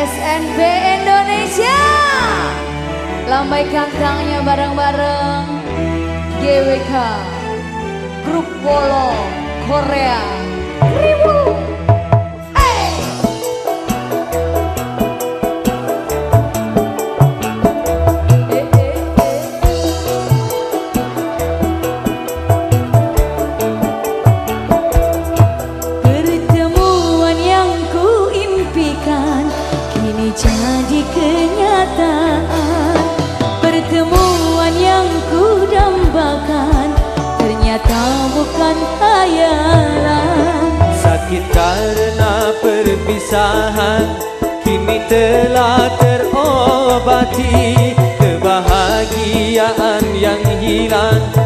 SNB Indonesia. Lambaikan tangannya bareng-bareng. GWK Grup Wolo Korea. Ribu Pertemuan yang ku dambakan Ternyata bukan hayalan Sakit karena perpisahan Kini telah terobati Kebahagiaan yang hilang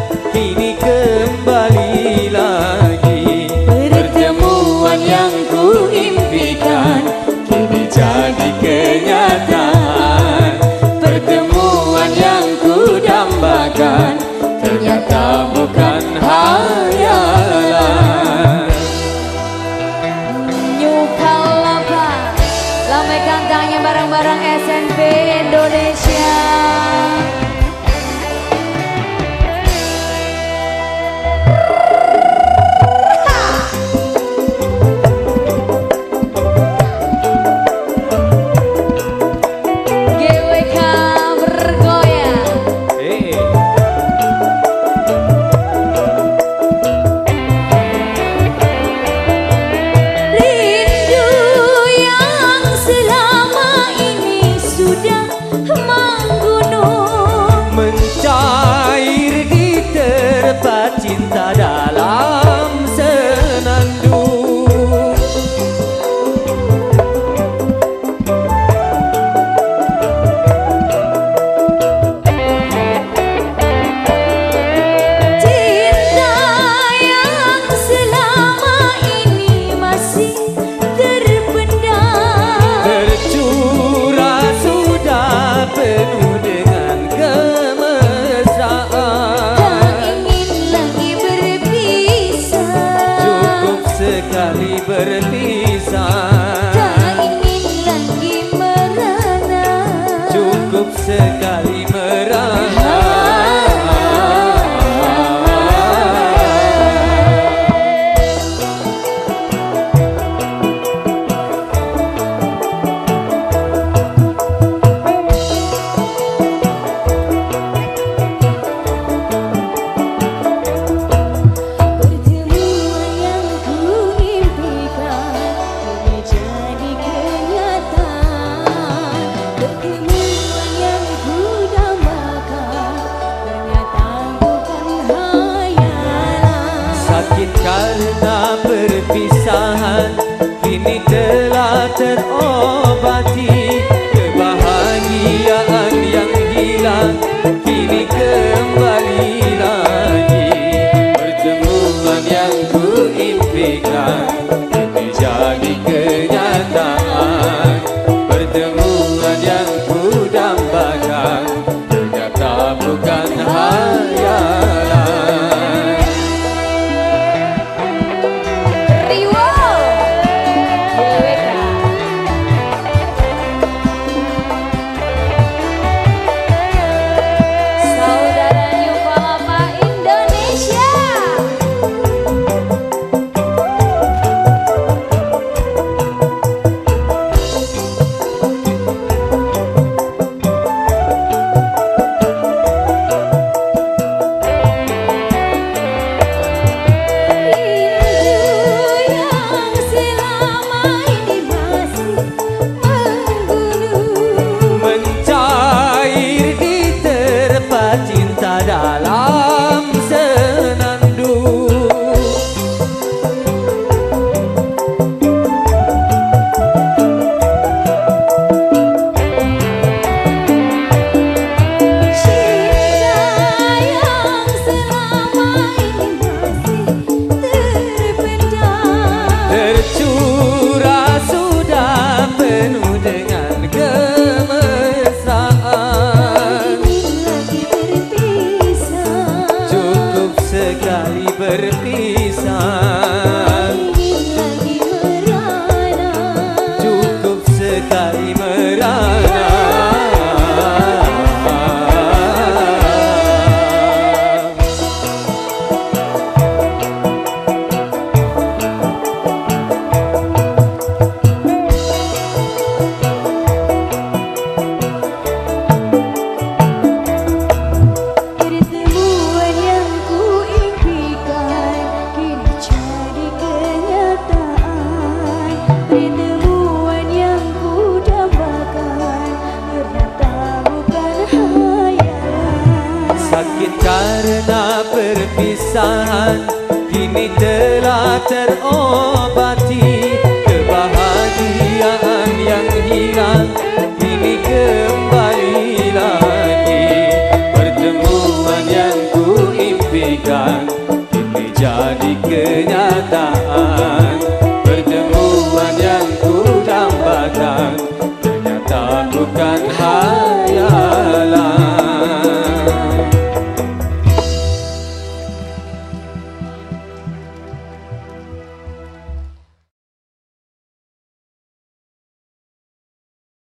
Você caiu perpisahan kini telah terobati. Kebahagiaan yang hilang kini kembali lagi. Pertemuan yang ku impikan kini jadi kenyataan. Pertemuan yang perpisahan kini telah terobati. Kebahagiaan yang hilang kini kembali lagi. Pertemuan yang ku impikan kini jadi kenyataan.